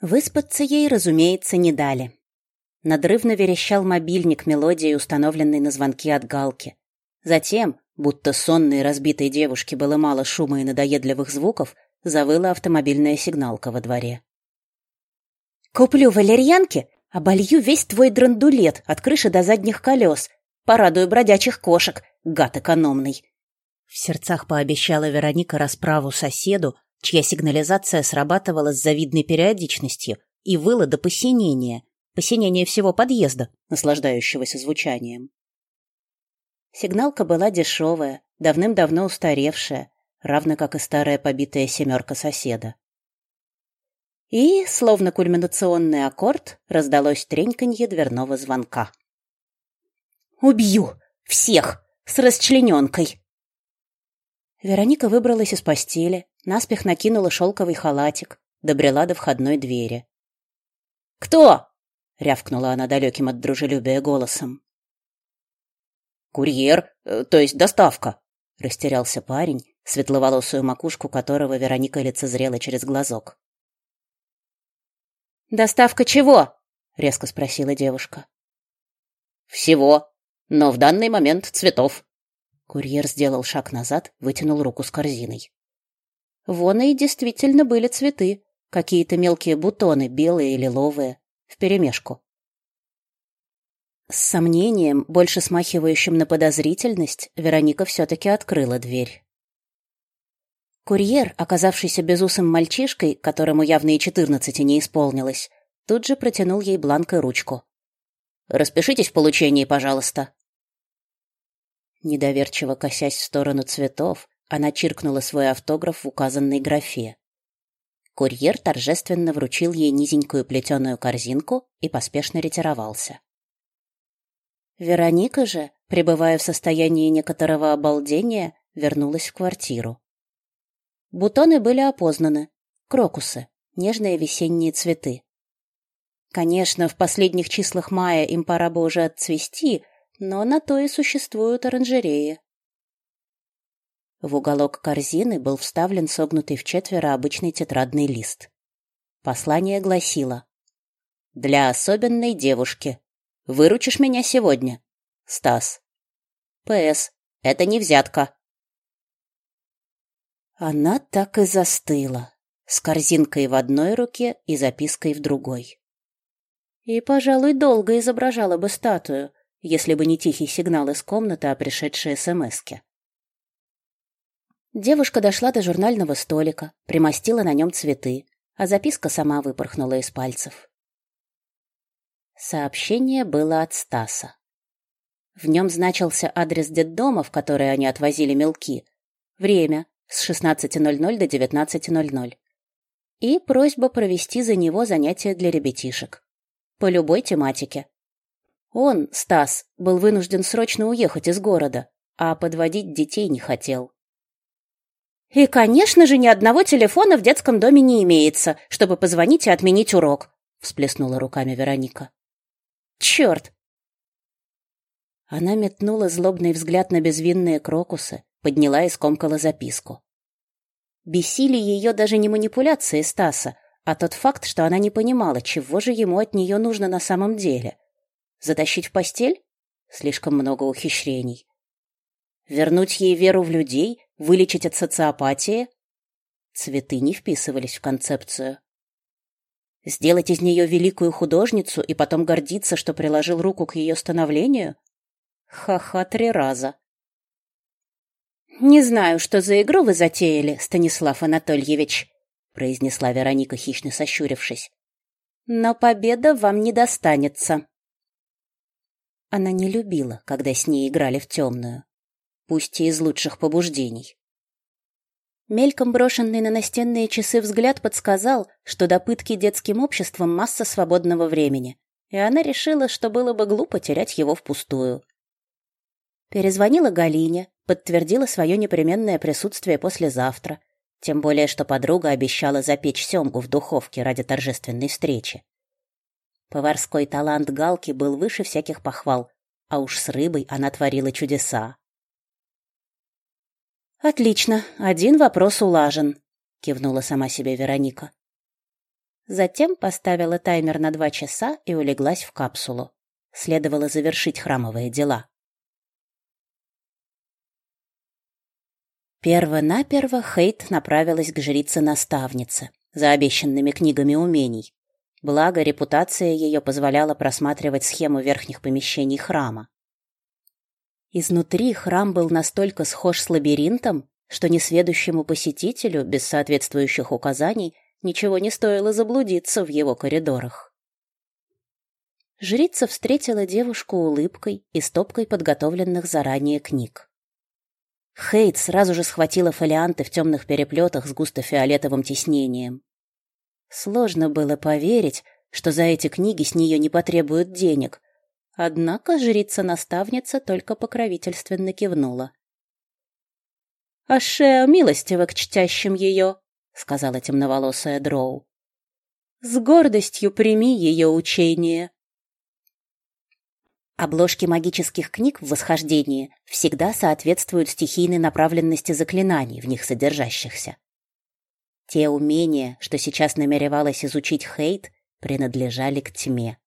Выспаться ей, разумеется, не дали. Надрывно верещал мобильник мелодии, установленной на звонки от Галки. Затем, будто сонной разбитой девушке было мало шума и надоедливых звуков, завыла автомобильная сигналка во дворе. «Куплю валерьянки, оболью весь твой драндулет от крыши до задних колес, порадую бродячих кошек, гад экономный!» В сердцах пообещала Вероника расправу соседу, чья сигнализация срабатывала с завидной периодичностью и выла до посинения, посинения всего подъезда, наслаждающегося звучанием. Сигналка была дешевая, давным-давно устаревшая, равно как и старая побитая семерка соседа. И, словно кульминационный аккорд, раздалось треньканье дверного звонка. «Убью! Всех! С расчлененкой!» Вероника выбралась из постели, наспех накинула шелковый халатик, добрела до входной двери. «Кто?» — рявкнула она далеким от дружелюбия голосом. «Курьер, э, то есть доставка», — растерялся парень, светловолосую макушку которого Вероника лицезрела через глазок. «Доставка чего?» — резко спросила девушка. «Всего, но в данный момент цветов». Курьер сделал шаг назад, вытянул руку с корзиной. Вон и действительно были цветы, какие-то мелкие бутоны, белые и лиловые, вперемешку. С сомнением, больше смахивающим на подозрительность, Вероника все-таки открыла дверь. Курьер, оказавшийся безусым мальчишкой, которому явно и четырнадцати не исполнилось, тут же протянул ей бланк и ручку. «Распишитесь в получении, пожалуйста». Недоверчиво косясь в сторону цветов, она чиркнула свой автограф в указанной графе. Курьер торжественно вручил ей низенькую плетеную корзинку и поспешно ретировался. Вероника же, пребывая в состоянии некоторого обалдения, вернулась в квартиру. Бутоны были опознаны. Крокусы, нежные весенние цветы. Конечно, в последних числах мая им пора бы уже отцвести, но на то и существуют оранжереи. В уголок корзины был вставлен согнутый в четверо обычный тетрадный лист. Послание гласило «Для особенной девушки. Выручишь меня сегодня? Стас. П.С. Это не взятка. Она так и застыла, с корзинкой в одной руке и запиской в другой. И, пожалуй, долго изображала бы статую, если бы не тихий сигнал из комнаты о пришедшей СМСке. Девушка дошла до журнального столика, примостила на нем цветы, а записка сама выпорхнула из пальцев. Сообщение было от Стаса. В нем значился адрес детдома, в который они отвозили мелки, время с 16.00 до 19.00 и просьба провести за него занятия для ребятишек. По любой тематике. Он, Стас, был вынужден срочно уехать из города, а подводить детей не хотел. «И, конечно же, ни одного телефона в детском доме не имеется, чтобы позвонить и отменить урок», — всплеснула руками Вероника. Черт! Она метнула злобный взгляд на безвинные крокусы, подняла и скомкала записку. Бесили ее даже не манипуляции Стаса, а тот факт, что она не понимала, чего же ему от нее нужно на самом деле. Затащить в постель? Слишком много ухищрений. Вернуть ей веру в людей? Вылечить от социопатии? Цветы не вписывались в концепцию. Сделать из нее великую художницу и потом гордиться, что приложил руку к ее становлению? Ха-ха три раза. «Не знаю, что за игру вы затеяли, Станислав Анатольевич», произнесла Вероника, хищно сощурившись. «Но победа вам не достанется». Она не любила, когда с ней играли в темную, пусть и из лучших побуждений. Мельком брошенный на настенные часы взгляд подсказал, что до пытки детским обществом масса свободного времени, и она решила, что было бы глупо терять его впустую. Перезвонила Галине, подтвердила свое непременное присутствие послезавтра, тем более что подруга обещала запечь семгу в духовке ради торжественной встречи. Поварской талант Галки был выше всяких похвал, а уж с рыбой она творила чудеса. «Отлично, один вопрос улажен», — кивнула сама себе Вероника. Затем поставила таймер на два часа и улеглась в капсулу. Следовало завершить храмовые дела. Перво-наперво Хейт направилась к жрице-наставнице за обещанными книгами умений. Благо, репутация ее позволяла просматривать схему верхних помещений храма. Изнутри храм был настолько схож с лабиринтом, что несведущему посетителю без соответствующих указаний ничего не стоило заблудиться в его коридорах. Жрица встретила девушку улыбкой и стопкой подготовленных заранее книг. Хейт сразу же схватила фолианты в темных переплетах с густо-фиолетовым тиснением. Сложно было поверить, что за эти книги с нее не потребуют денег, однако жрица-наставница только покровительственно кивнула. «Ашеа милостиво к чтящим ее», — сказала темноволосая Дроу. «С гордостью прими ее учение». Обложки магических книг в восхождении всегда соответствуют стихийной направленности заклинаний, в них содержащихся. Те умения, что сейчас намеревалась изучить Хейт, принадлежали к тьме.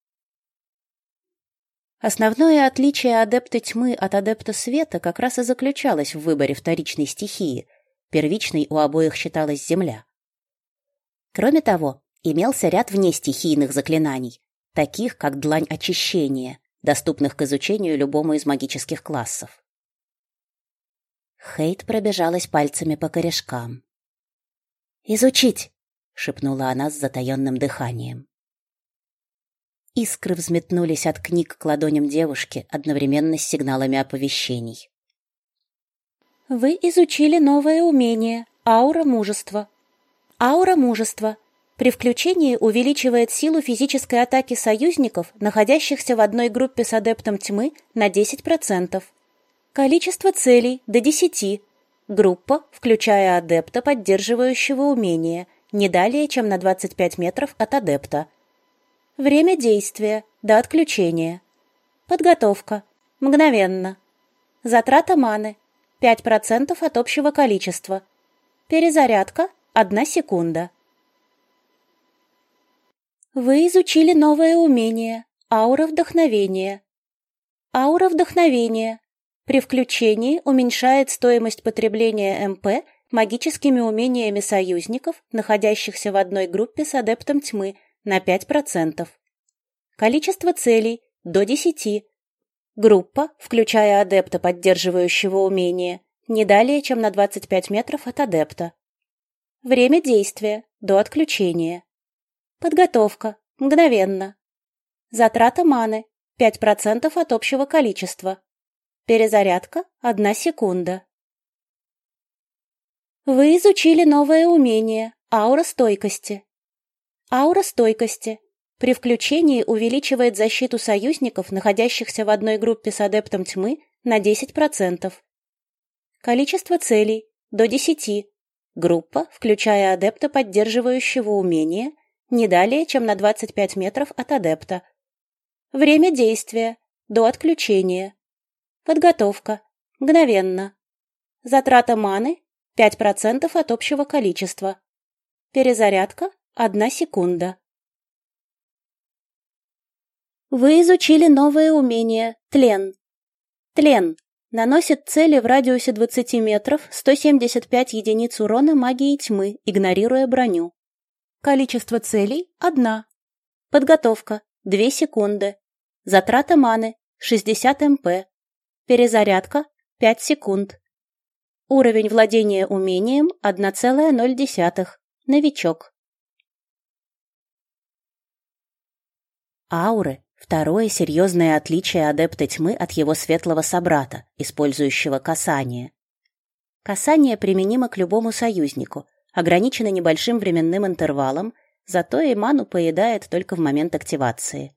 Основное отличие адепта тьмы от адепта света как раз и заключалось в выборе вторичной стихии. Первичной у обоих считалась земля. Кроме того, имелся ряд внестихийных заклинаний, таких как длань очищения, доступных к изучению любому из магических классов. Хейт пробежалась пальцами по корешкам. «Изучить!» — шепнула она с затаённым дыханием. Искры взметнулись от книг к ладоням девушки одновременно с сигналами оповещений. «Вы изучили новое умение — аура мужества. Аура мужества при включении увеличивает силу физической атаки союзников, находящихся в одной группе с адептом тьмы, на 10%. Количество целей – до 10. Группа, включая адепта, поддерживающего умение, не далее, чем на 25 метров от адепта. Время действия – до отключения. Подготовка – мгновенно. Затрата маны – 5% от общего количества. Перезарядка – 1 секунда. Вы изучили новое умение – аура вдохновения. Аура вдохновения. При включении уменьшает стоимость потребления МП магическими умениями союзников, находящихся в одной группе с адептом тьмы, на 5%. Количество целей – до 10. Группа, включая адепта, поддерживающего умение, не далее, чем на 25 метров от адепта. Время действия – до отключения. Подготовка. Мгновенно. Затрата маны. 5% от общего количества. Перезарядка. 1 секунда. Вы изучили новое умение – аура стойкости. Аура стойкости. При включении увеличивает защиту союзников, находящихся в одной группе с адептом тьмы, на 10%. Количество целей – до 10. Группа, включая адепта, поддерживающего умение – не далее, чем на 25 метров от адепта. Время действия – до отключения. Подготовка – мгновенно. Затрата маны – 5% от общего количества. Перезарядка – 1 секунда. Вы изучили новое умение – тлен. Тлен наносит цели в радиусе 20 метров 175 единиц урона магии тьмы, игнорируя броню. Количество целей – одна. Подготовка – 2 секунды. Затрата маны – 60 МП. Перезарядка – 5 секунд. Уровень владения умением – 1,0. Новичок. Ауры – второе серьезное отличие адепта тьмы от его светлого собрата, использующего касание. Касание применимо к любому союзнику, ограничена небольшим временным интервалом, зато и поедает только в момент активации.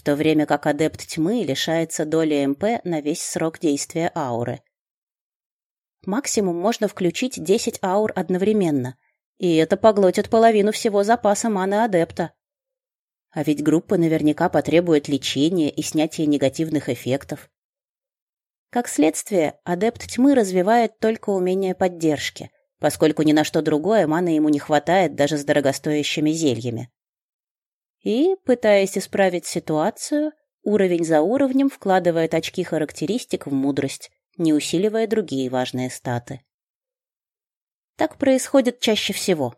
В то время как адепт тьмы лишается доли МП на весь срок действия ауры. Максимум можно включить 10 аур одновременно, и это поглотит половину всего запаса маны адепта. А ведь группа наверняка потребует лечения и снятия негативных эффектов. Как следствие, адепт тьмы развивает только умение поддержки – поскольку ни на что другое маны ему не хватает даже с дорогостоящими зельями. И, пытаясь исправить ситуацию, уровень за уровнем вкладывает очки характеристик в мудрость, не усиливая другие важные статы. Так происходит чаще всего.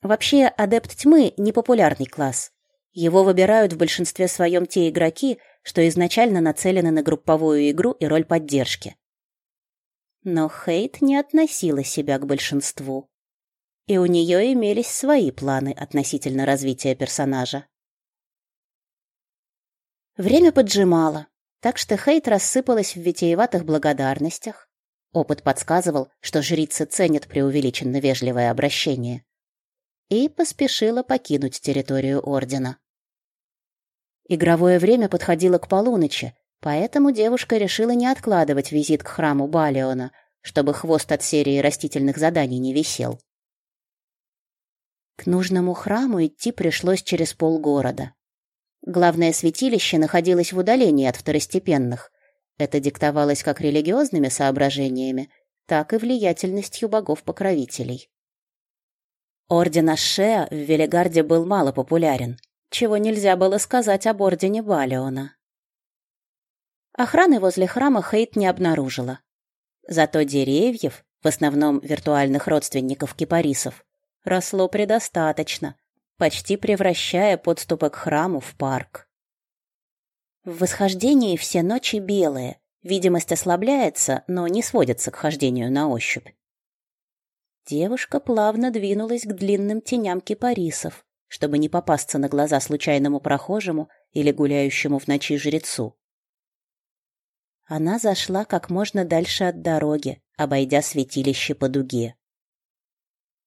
Вообще, адепт тьмы – непопулярный класс. Его выбирают в большинстве своем те игроки, что изначально нацелены на групповую игру и роль поддержки. Но Хейт не относила себя к большинству. И у нее имелись свои планы относительно развития персонажа. Время поджимало, так что Хейт рассыпалась в витиеватых благодарностях. Опыт подсказывал, что жрицы ценят преувеличенно вежливое обращение. И поспешила покинуть территорию Ордена. Игровое время подходило к полуночи, поэтому девушка решила не откладывать визит к храму Балиона, чтобы хвост от серии растительных заданий не висел. К нужному храму идти пришлось через полгорода. Главное святилище находилось в удалении от второстепенных. Это диктовалось как религиозными соображениями, так и влиятельностью богов-покровителей. Орден Ашеа в Велигарде был мало популярен, чего нельзя было сказать об ордене Балиона. Охраны возле храма Хейт не обнаружила. Зато деревьев, в основном виртуальных родственников кипарисов, росло предостаточно, почти превращая подступы к храму в парк. В восхождении все ночи белые, видимость ослабляется, но не сводится к хождению на ощупь. Девушка плавно двинулась к длинным теням кипарисов, чтобы не попасться на глаза случайному прохожему или гуляющему в ночи жрецу. Она зашла как можно дальше от дороги, обойдя святилище по дуге.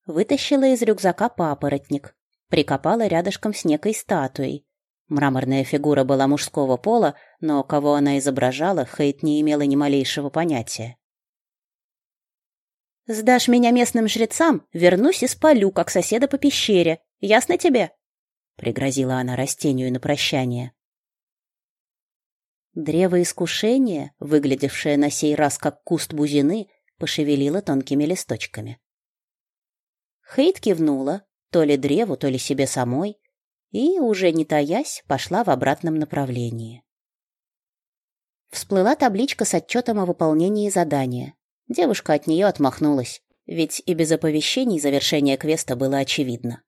Вытащила из рюкзака папоротник, прикопала рядышком с некой статуей. Мраморная фигура была мужского пола, но кого она изображала, Хейт не имела ни малейшего понятия. «Сдашь меня местным жрецам, вернусь и спалю, как соседа по пещере. Ясно тебе?» — пригрозила она растению на прощание. Древо искушения, выглядевшее на сей раз как куст бузины, пошевелило тонкими листочками. Хейт кивнула, то ли древу, то ли себе самой, и, уже не таясь, пошла в обратном направлении. Всплыла табличка с отчетом о выполнении задания. Девушка от нее отмахнулась, ведь и без оповещений завершение квеста было очевидно.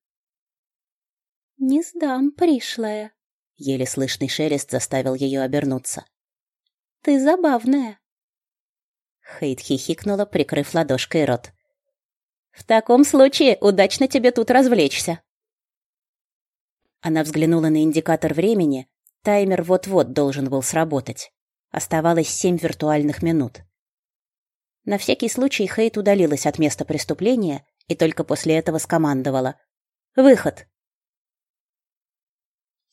«Не сдам, пришлая», Еле слышный шелест заставил ее обернуться. «Ты забавная!» Хейт хихикнула, прикрыв ладошкой рот. «В таком случае удачно тебе тут развлечься!» Она взглянула на индикатор времени. Таймер вот-вот должен был сработать. Оставалось семь виртуальных минут. На всякий случай Хейт удалилась от места преступления и только после этого скомандовала. «Выход!»